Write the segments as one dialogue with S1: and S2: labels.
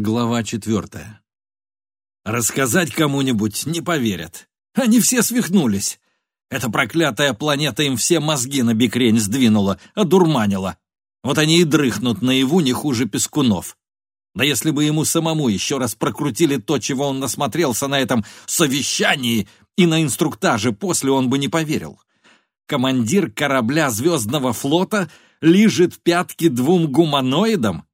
S1: Глава четвертая. Рассказать кому-нибудь не поверят. Они все свихнулись. Эта проклятая планета им все мозги на бикрень сдвинула, одурманила. Вот они и дрыхнут наяву не хуже пескунов. Да если бы ему самому еще раз прокрутили то, чего он насмотрелся на этом совещании и на инструктаже, после он бы не поверил. Командир корабля Звездного флота лижет пятки двум гуманоидам?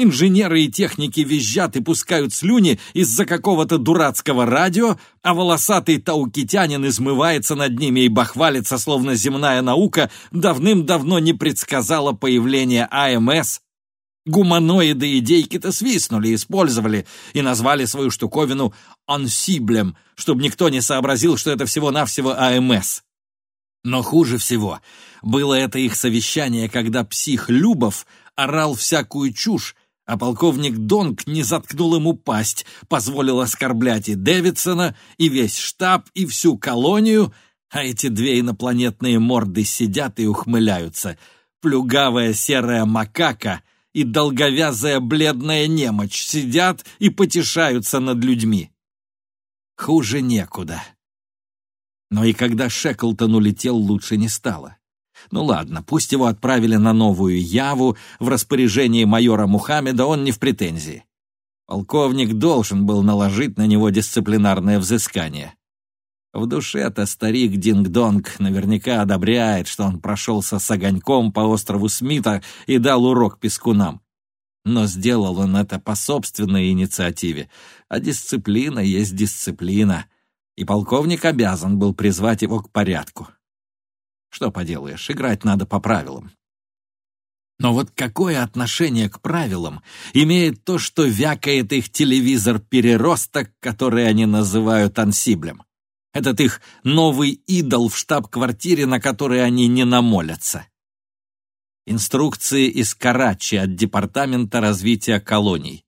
S1: Инженеры и техники визжат и пускают слюни из-за какого-то дурацкого радио, а волосатый таукитянин измывается над ними и бахвалится, словно земная наука давным-давно не предсказала появление АМС. Гуманоиды идейки-то свистнули, использовали и назвали свою штуковину «ансиблем», чтобы никто не сообразил, что это всего-навсего АМС. Но хуже всего было это их совещание, когда псих Любов орал всякую чушь, а полковник Донг не заткнул ему пасть, позволил оскорблять и Дэвидсона, и весь штаб, и всю колонию, а эти две инопланетные морды сидят и ухмыляются. Плюгавая серая макака и долговязая бледная немочь сидят и потешаются над людьми. Хуже некуда. Но и когда Шеклтон улетел, лучше не стало. Ну ладно, пусть его отправили на новую Яву в распоряжении майора Мухаммеда, он не в претензии. Полковник должен был наложить на него дисциплинарное взыскание. В душе-то старик Динг-Донг наверняка одобряет, что он прошелся с огоньком по острову Смита и дал урок пескунам. Но сделал он это по собственной инициативе, а дисциплина есть дисциплина, и полковник обязан был призвать его к порядку. Что поделаешь, играть надо по правилам. Но вот какое отношение к правилам имеет то, что вякает их телевизор-переросток, который они называют ансиблем? Этот их новый идол в штаб-квартире, на который они не намолятся. Инструкции из Карачи от Департамента развития колоний.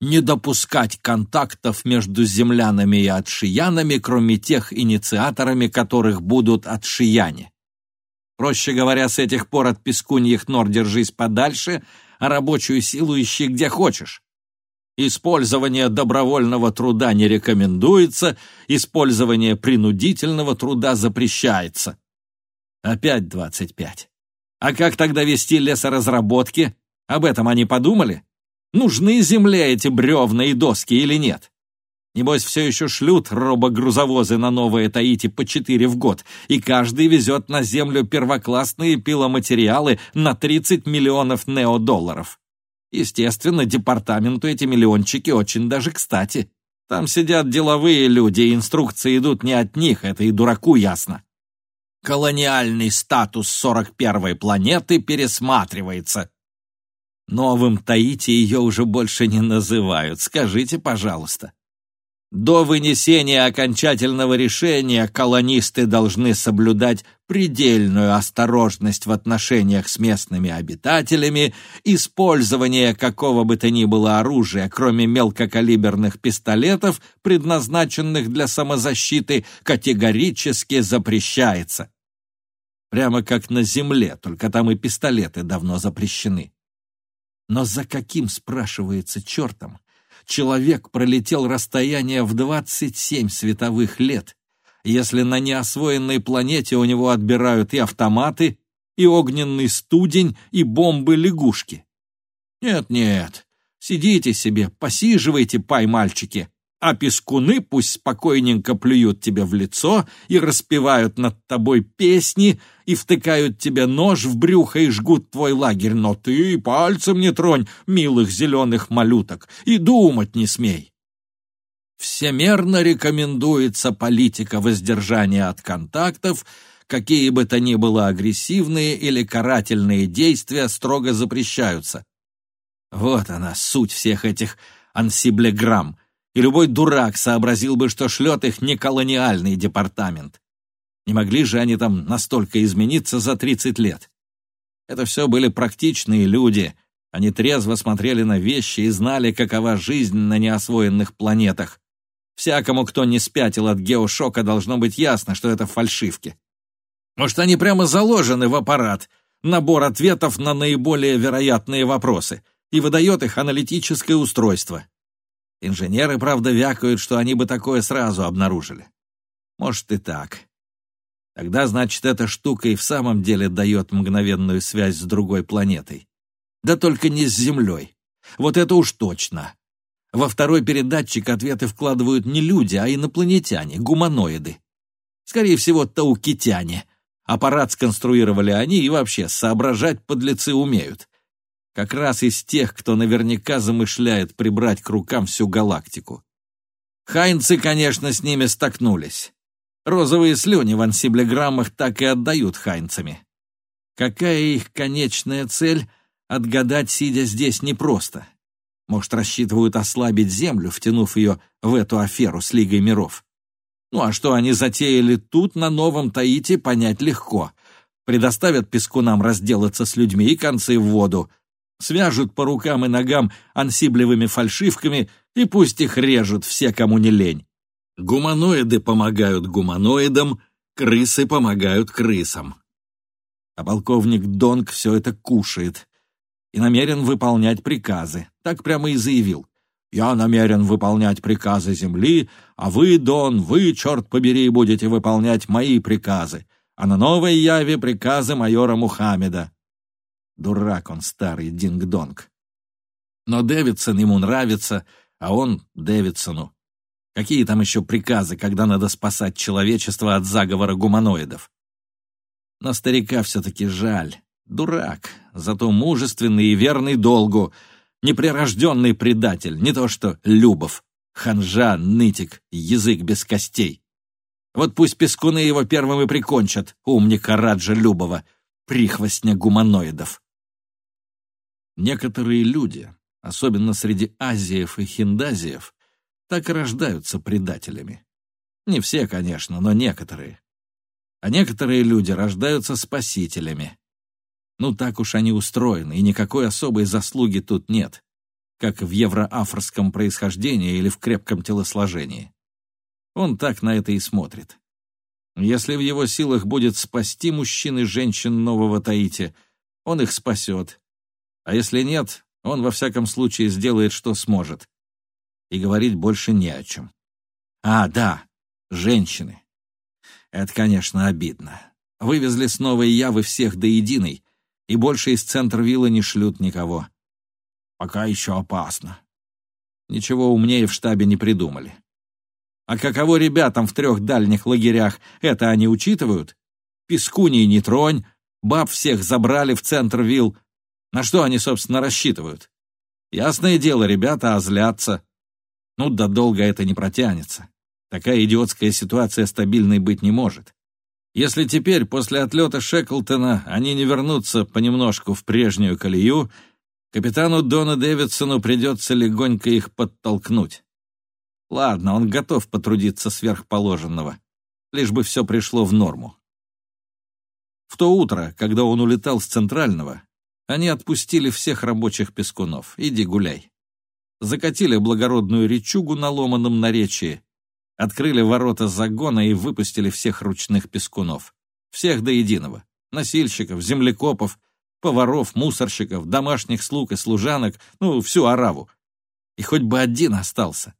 S1: Не допускать контактов между землянами и отшиянами, кроме тех инициаторами, которых будут отшияне. Проще говоря, с этих пор от пескуньих нор держись подальше, а рабочую силу ищи где хочешь. Использование добровольного труда не рекомендуется, использование принудительного труда запрещается. Опять двадцать пять. А как тогда вести лесоразработки? Об этом они подумали? Нужны земле эти бревна и доски или нет? Небось, все еще шлют робогрузовозы на новые Таити по четыре в год, и каждый везет на землю первоклассные пиломатериалы на 30 миллионов неодолларов. Естественно, департаменту эти миллиончики очень даже кстати. Там сидят деловые люди, инструкции идут не от них, это и дураку ясно. Колониальный статус 41-й планеты пересматривается. Новым Таити ее уже больше не называют, скажите, пожалуйста. До вынесения окончательного решения колонисты должны соблюдать предельную осторожность в отношениях с местными обитателями, использование какого бы то ни было оружия, кроме мелкокалиберных пистолетов, предназначенных для самозащиты, категорически запрещается. Прямо как на земле, только там и пистолеты давно запрещены. Но за каким, спрашивается, чертом, человек пролетел расстояние в 27 световых лет, если на неосвоенной планете у него отбирают и автоматы, и огненный студень, и бомбы-лягушки. Нет-нет, сидите себе, посиживайте, пай-мальчики, а пескуны пусть спокойненько плюют тебе в лицо и распевают над тобой песни, и втыкают тебе нож в брюхо и жгут твой лагерь, но ты пальцем не тронь милых зеленых малюток и думать не смей. Всемерно рекомендуется политика воздержания от контактов, какие бы то ни было агрессивные или карательные действия строго запрещаются. Вот она, суть всех этих ансиблеграмм и любой дурак сообразил бы, что шлет их не колониальный департамент. Не могли же они там настолько измениться за 30 лет. Это все были практичные люди. Они трезво смотрели на вещи и знали, какова жизнь на неосвоенных планетах. Всякому, кто не спятил от геошока, должно быть ясно, что это фальшивки. Может, они прямо заложены в аппарат, набор ответов на наиболее вероятные вопросы, и выдает их аналитическое устройство. Инженеры, правда, вякают, что они бы такое сразу обнаружили. Может и так. Тогда, значит, эта штука и в самом деле дает мгновенную связь с другой планетой. Да только не с Землей. Вот это уж точно. Во второй передатчик ответы вкладывают не люди, а инопланетяне, гуманоиды. Скорее всего, таукитяне. Аппарат сконструировали они и вообще соображать подлецы умеют. Как раз из тех, кто наверняка замышляет прибрать к рукам всю галактику. Хайнцы, конечно, с ними столкнулись. Розовые слюни в ансиблеграммах так и отдают хайнцами. Какая их конечная цель, отгадать, сидя здесь, непросто. Может, рассчитывают ослабить Землю, втянув ее в эту аферу с Лигой миров. Ну а что они затеяли тут, на Новом Таите, понять легко. Предоставят пескунам разделаться с людьми и концы в воду. Свяжут по рукам и ногам ансиблевыми фальшивками и пусть их режут все, кому не лень. Гуманоиды помогают гуманоидам, крысы помогают крысам. А полковник Донг все это кушает и намерен выполнять приказы. Так прямо и заявил. «Я намерен выполнять приказы Земли, а вы, Дон, вы, черт побери, будете выполнять мои приказы, а на новой Яве приказы майора Мухаммеда». Дурак он старый, динг-донг. Но Дэвидсон ему нравится, а он Дэвидсону. Какие там еще приказы, когда надо спасать человечество от заговора гуманоидов? Но старика все-таки жаль. Дурак, зато мужественный и верный долгу, неприрожденный предатель, не то что Любов, ханжа, нытик, язык без костей. Вот пусть пескуны его первым и прикончат, умника Раджа Любова, прихвостня гуманоидов. Некоторые люди, особенно среди азиев и хиндазиев, так и рождаются предателями. Не все, конечно, но некоторые. А некоторые люди рождаются спасителями. Ну, так уж они устроены, и никакой особой заслуги тут нет, как в евроафрском происхождении или в крепком телосложении. Он так на это и смотрит. Если в его силах будет спасти мужчин и женщин нового Таити, он их спасет. А если нет, он во всяком случае сделает, что сможет. И говорить больше не о чем. А, да, женщины. Это, конечно, обидно. Вывезли с новой Явы всех до единой, и больше из центра виллы не шлют никого. Пока еще опасно. Ничего умнее в штабе не придумали. А каково ребятам в трех дальних лагерях, это они учитывают? Пескуний не тронь, баб всех забрали в центр вилл. На что они, собственно, рассчитывают? Ясное дело, ребята озлятся. Ну да долго это не протянется. Такая идиотская ситуация стабильной быть не может. Если теперь, после отлета Шеклтона, они не вернутся понемножку в прежнюю колею, капитану Дону Дэвидсону придется легонько их подтолкнуть. Ладно, он готов потрудиться сверхположенного, лишь бы все пришло в норму. В то утро, когда он улетал с Центрального, они отпустили всех рабочих пескунов. Иди гуляй. Закатили благородную речугу на ломаном наречии, Открыли ворота загона и выпустили всех ручных пескунов. Всех до единого. Носильщиков, землекопов, поваров, мусорщиков, домашних слуг и служанок, ну, всю ораву. И хоть бы один остался.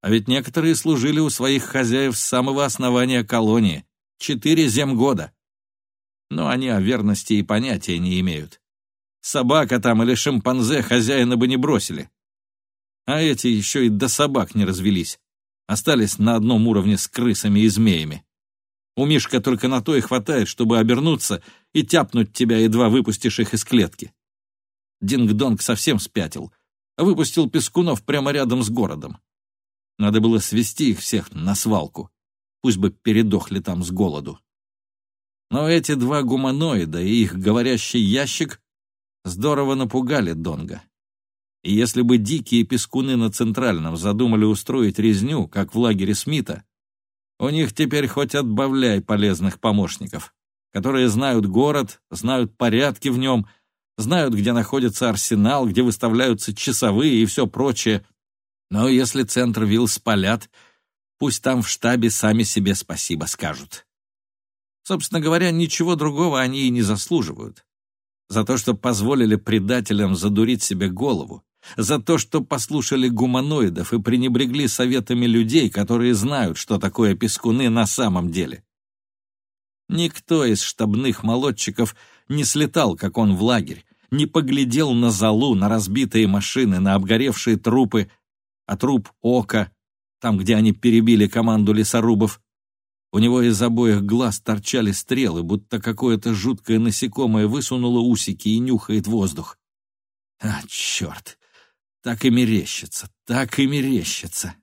S1: А ведь некоторые служили у своих хозяев с самого основания колонии. Четыре земгода. Но они о верности и понятия не имеют. Собака там или шимпанзе хозяина бы не бросили. А эти еще и до собак не развелись остались на одном уровне с крысами и змеями. У Мишка только на то и хватает, чтобы обернуться и тяпнуть тебя, едва выпустишь их из клетки. Динг-донг совсем спятил, выпустил пескунов прямо рядом с городом. Надо было свести их всех на свалку, пусть бы передохли там с голоду. Но эти два гуманоида и их говорящий ящик здорово напугали Донга. И если бы дикие пескуны на Центральном задумали устроить резню, как в лагере Смита, у них теперь хоть отбавляй полезных помощников, которые знают город, знают порядки в нем, знают, где находится арсенал, где выставляются часовые и все прочее. Но если центр вилл спалят, пусть там в штабе сами себе спасибо скажут. Собственно говоря, ничего другого они и не заслуживают. За то, что позволили предателям задурить себе голову, За то, что послушали гуманоидов и пренебрегли советами людей, которые знают, что такое пескуны на самом деле. Никто из штабных молодчиков не слетал, как он в лагерь, не поглядел на залу, на разбитые машины, на обгоревшие трупы, а труп Ока, там, где они перебили команду лесорубов. У него из обоих глаз торчали стрелы, будто какое-то жуткое насекомое высунуло усики и нюхает воздух. А, черт! Так и мерещится, так и мерещится.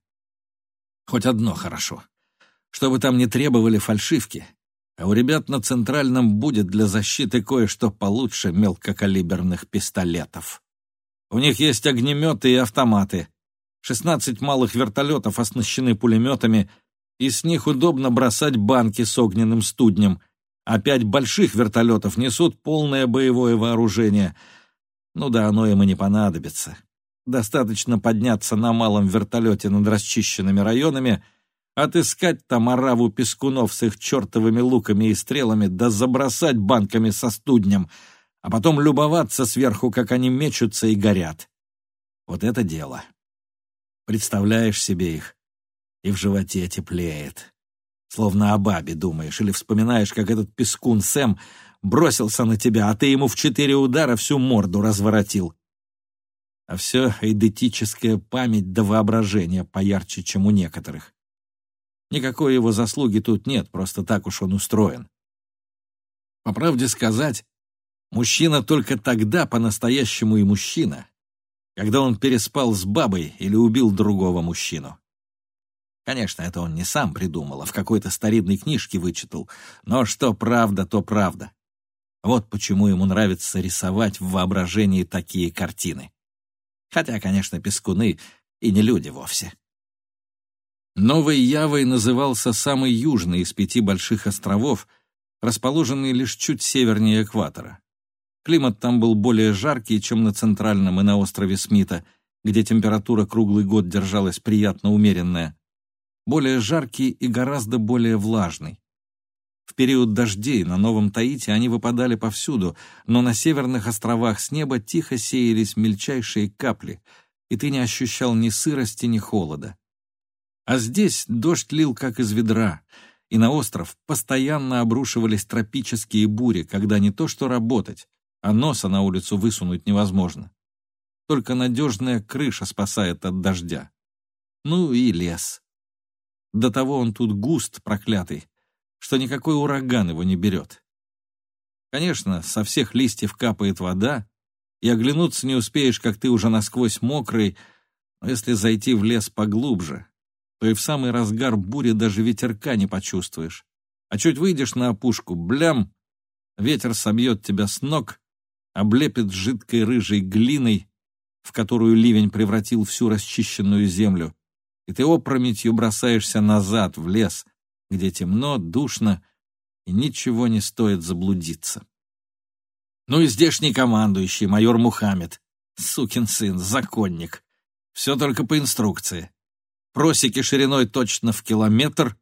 S1: Хоть одно хорошо. Чтобы там не требовали фальшивки, а у ребят на Центральном будет для защиты кое-что получше мелкокалиберных пистолетов. У них есть огнеметы и автоматы. 16 малых вертолетов оснащены пулеметами, и с них удобно бросать банки с огненным студнем, а пять больших вертолетов несут полное боевое вооружение. Ну да, оно им и не понадобится. Достаточно подняться на малом вертолете над расчищенными районами — отыскать там ораву пескунов с их чертовыми луками и стрелами, да забросать банками со студнем, а потом любоваться сверху, как они мечутся и горят. Вот это дело. Представляешь себе их, и в животе теплеет. Словно о бабе думаешь, или вспоминаешь, как этот пескун Сэм бросился на тебя, а ты ему в четыре удара всю морду разворотил. А все эдетическая память до воображения поярче, чем у некоторых. Никакой его заслуги тут нет, просто так уж он устроен. По правде сказать, мужчина только тогда по-настоящему и мужчина, когда он переспал с бабой или убил другого мужчину. Конечно, это он не сам придумал, а в какой-то старинной книжке вычитал, но что правда, то правда. Вот почему ему нравится рисовать в воображении такие картины. Хотя, конечно, пескуны и не люди вовсе. Новой Явой назывался самый южный из пяти больших островов, расположенный лишь чуть севернее экватора. Климат там был более жаркий, чем на центральном и на острове Смита, где температура круглый год держалась приятно умеренная. Более жаркий и гораздо более влажный. В период дождей на Новом Таити они выпадали повсюду, но на северных островах с неба тихо сеялись мельчайшие капли, и ты не ощущал ни сырости, ни холода. А здесь дождь лил как из ведра, и на остров постоянно обрушивались тропические бури, когда не то что работать, а носа на улицу высунуть невозможно. Только надежная крыша спасает от дождя. Ну и лес. До того он тут густ, проклятый, что никакой ураган его не берет. Конечно, со всех листьев капает вода, и оглянуться не успеешь, как ты уже насквозь мокрый, но если зайти в лес поглубже, то и в самый разгар бури даже ветерка не почувствуешь. А чуть выйдешь на опушку, блям, ветер собьет тебя с ног, облепит жидкой рыжей глиной, в которую ливень превратил всю расчищенную землю, и ты опрометью бросаешься назад, в лес, где темно, душно, и ничего не стоит заблудиться. Ну и здешний командующий, майор Мухаммед, сукин сын, законник. Все только по инструкции просеки шириной точно в километр,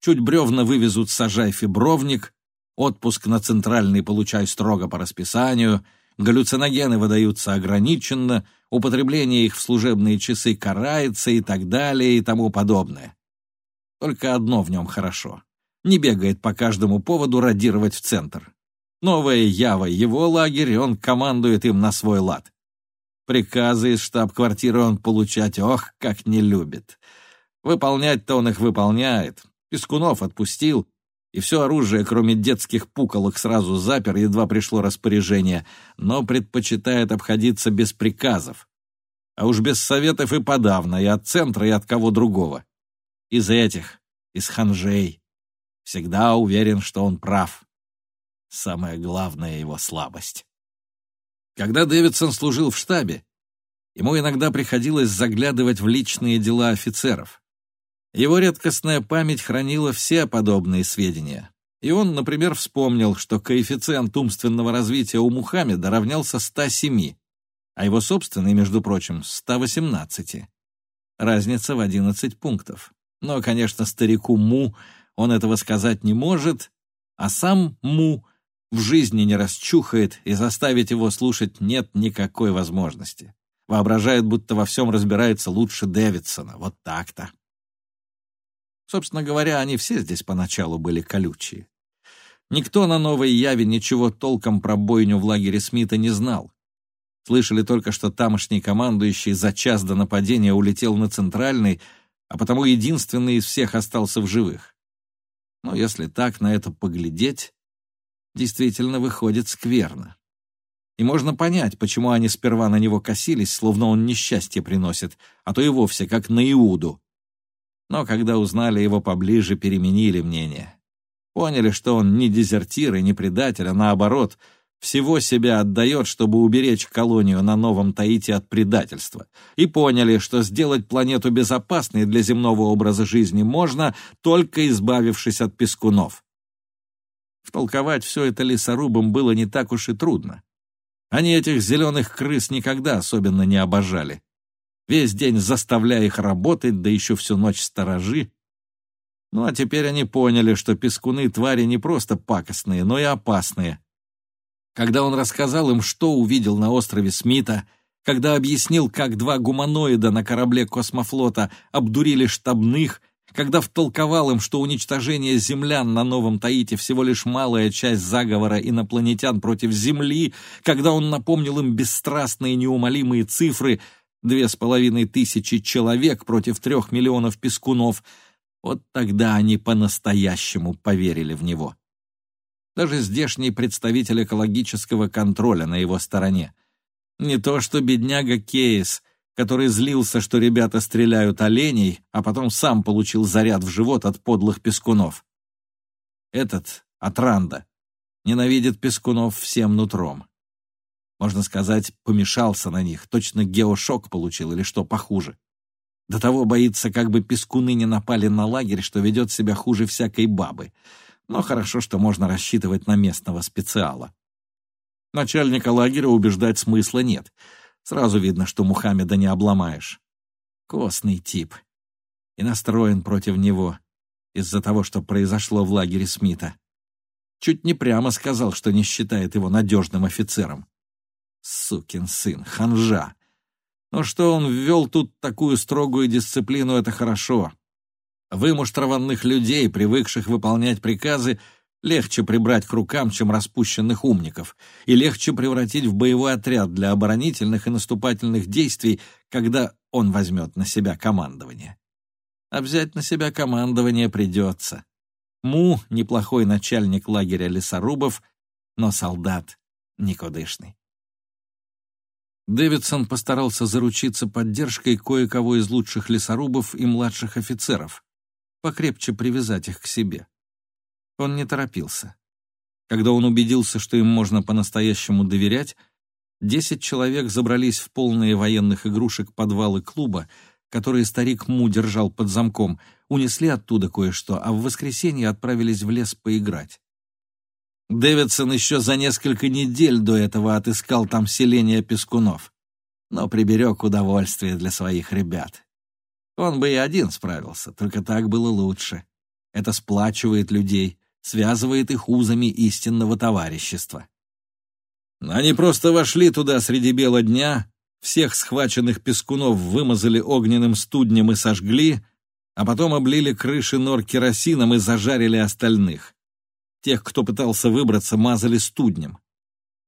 S1: чуть бревна вывезут сажай фибровник, отпуск на центральный получай строго по расписанию, галлюциногены выдаются ограниченно, употребление их в служебные часы карается и так далее и тому подобное. Только одно в нем хорошо. Не бегает по каждому поводу радировать в центр. Новая Ява — его лагерь, он командует им на свой лад. Приказы из штаб-квартиры он получать, ох, как не любит. Выполнять-то он их выполняет. Пескунов отпустил, и все оружие, кроме детских пуколок, сразу запер, едва пришло распоряжение, но предпочитает обходиться без приказов. А уж без советов и подавно, и от центра, и от кого другого. Из этих, из ханжей. Всегда уверен, что он прав. Самая главная его слабость. Когда Дэвидсон служил в штабе, ему иногда приходилось заглядывать в личные дела офицеров. Его редкостная память хранила все подобные сведения. И он, например, вспомнил, что коэффициент умственного развития у Мухаммеда равнялся 107, а его собственный, между прочим, 118. Разница в 11 пунктов. Но, конечно, старику Му он этого сказать не может, а сам Му в жизни не расчухает, и заставить его слушать нет никакой возможности. Воображает, будто во всем разбирается лучше Дэвидсона. Вот так-то. Собственно говоря, они все здесь поначалу были колючие. Никто на Новой Яве ничего толком про бойню в лагере Смита не знал. Слышали только, что тамошний командующий за час до нападения улетел на Центральный, а потому единственный из всех остался в живых. Но если так на это поглядеть, действительно выходит скверно. И можно понять, почему они сперва на него косились, словно он несчастье приносит, а то и вовсе как на Иуду. Но когда узнали его поближе, переменили мнение. Поняли, что он не дезертир и не предатель, а наоборот, всего себя отдает, чтобы уберечь колонию на Новом Таити от предательства. И поняли, что сделать планету безопасной для земного образа жизни можно, только избавившись от пескунов. Втолковать все это лесорубам было не так уж и трудно. Они этих зеленых крыс никогда особенно не обожали. Весь день заставляя их работать, да еще всю ночь сторожи. Ну а теперь они поняли, что пескуны твари не просто пакостные, но и опасные. Когда он рассказал им, что увидел на острове Смита, когда объяснил, как два гуманоида на корабле космофлота обдурили штабных — когда втолковал им, что уничтожение землян на Новом Таите всего лишь малая часть заговора инопланетян против Земли, когда он напомнил им бесстрастные неумолимые цифры две с половиной тысячи человек против трех миллионов пескунов, вот тогда они по-настоящему поверили в него. Даже здешний представитель экологического контроля на его стороне. Не то что бедняга Кейс — который злился, что ребята стреляют оленей, а потом сам получил заряд в живот от подлых пескунов. Этот, Атранда, ненавидит пескунов всем нутром. Можно сказать, помешался на них, точно геошок получил или что похуже. До того боится, как бы пескуны не напали на лагерь, что ведет себя хуже всякой бабы. Но хорошо, что можно рассчитывать на местного специала. Начальника лагеря убеждать смысла нет — Сразу видно, что Мухаммеда не обломаешь. Костный тип. И настроен против него из-за того, что произошло в лагере Смита. Чуть не прямо сказал, что не считает его надежным офицером. Сукин сын, ханжа. Но что он ввел тут такую строгую дисциплину, это хорошо. Вымуштрованных людей, привыкших выполнять приказы, Легче прибрать к рукам, чем распущенных умников, и легче превратить в боевой отряд для оборонительных и наступательных действий, когда он возьмет на себя командование. А взять на себя командование придется. Му — неплохой начальник лагеря лесорубов, но солдат никудышный. Дэвидсон постарался заручиться поддержкой кое-кого из лучших лесорубов и младших офицеров, покрепче привязать их к себе. Он не торопился. Когда он убедился, что им можно по-настоящему доверять, десять человек забрались в полные военных игрушек подвалы клуба, которые старик Му держал под замком, унесли оттуда кое-что, а в воскресенье отправились в лес поиграть. Дэвидсон еще за несколько недель до этого отыскал там селение Пескунов, но приберег удовольствие для своих ребят. Он бы и один справился, только так было лучше. Это сплачивает людей, связывает их узами истинного товарищества. Они просто вошли туда среди бела дня, всех схваченных пескунов вымазали огненным студнем и сожгли, а потом облили крыши нор керосином и зажарили остальных. Тех, кто пытался выбраться, мазали студнем.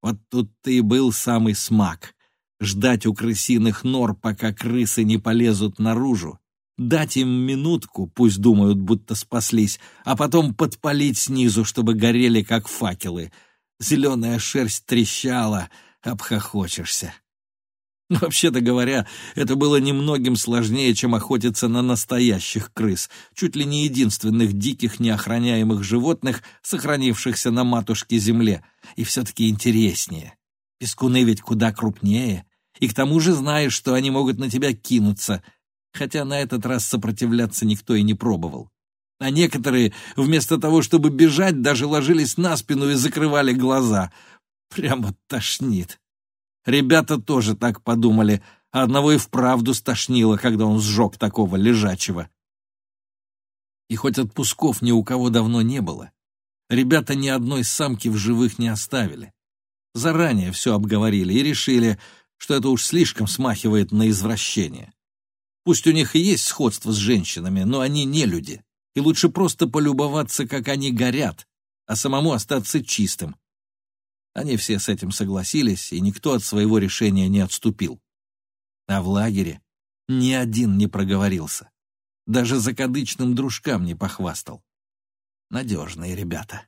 S1: Вот тут-то и был самый смак — ждать у крысиных нор, пока крысы не полезут наружу, Дать им минутку, пусть думают, будто спаслись, а потом подпалить снизу, чтобы горели, как факелы. Зеленая шерсть трещала, обхохочешься. Вообще-то говоря, это было немногим сложнее, чем охотиться на настоящих крыс, чуть ли не единственных диких неохраняемых животных, сохранившихся на матушке земле, и все-таки интереснее. Пескуны ведь куда крупнее, и к тому же знаешь, что они могут на тебя кинуться, хотя на этот раз сопротивляться никто и не пробовал. А некоторые, вместо того, чтобы бежать, даже ложились на спину и закрывали глаза. Прямо тошнит. Ребята тоже так подумали, а одного и вправду стошнило, когда он сжег такого лежачего. И хоть отпусков ни у кого давно не было, ребята ни одной самки в живых не оставили. Заранее все обговорили и решили, что это уж слишком смахивает на извращение. Пусть у них и есть сходство с женщинами, но они не люди, и лучше просто полюбоваться, как они горят, а самому остаться чистым. Они все с этим согласились, и никто от своего решения не отступил. А в лагере ни один не проговорился. Даже закадычным дружкам не похвастал. Надежные ребята.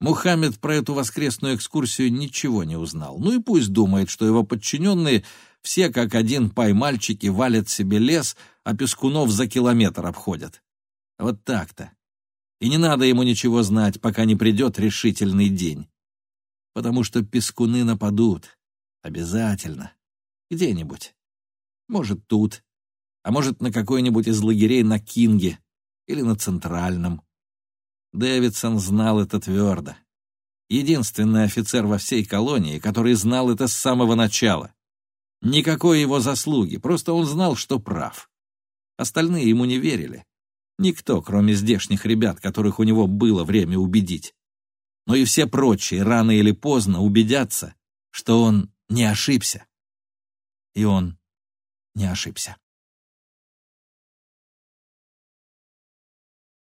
S1: Мухаммед про эту воскресную экскурсию ничего не узнал. Ну и пусть думает, что его подчиненные все как один пай-мальчики валят себе лес, а пескунов за километр обходят. Вот так-то. И не надо ему ничего знать, пока не придет решительный день. Потому что пескуны нападут. Обязательно. Где-нибудь. Может, тут. А может, на какой-нибудь из лагерей на Кинге или на Центральном. Дэвидсон знал это твердо. Единственный офицер во всей колонии, который знал это с самого начала. Никакой его заслуги, просто он знал, что прав. Остальные ему не верили. Никто, кроме здешних ребят, которых у него было время убедить. Но и все прочие рано или поздно убедятся, что он не ошибся. И он не ошибся.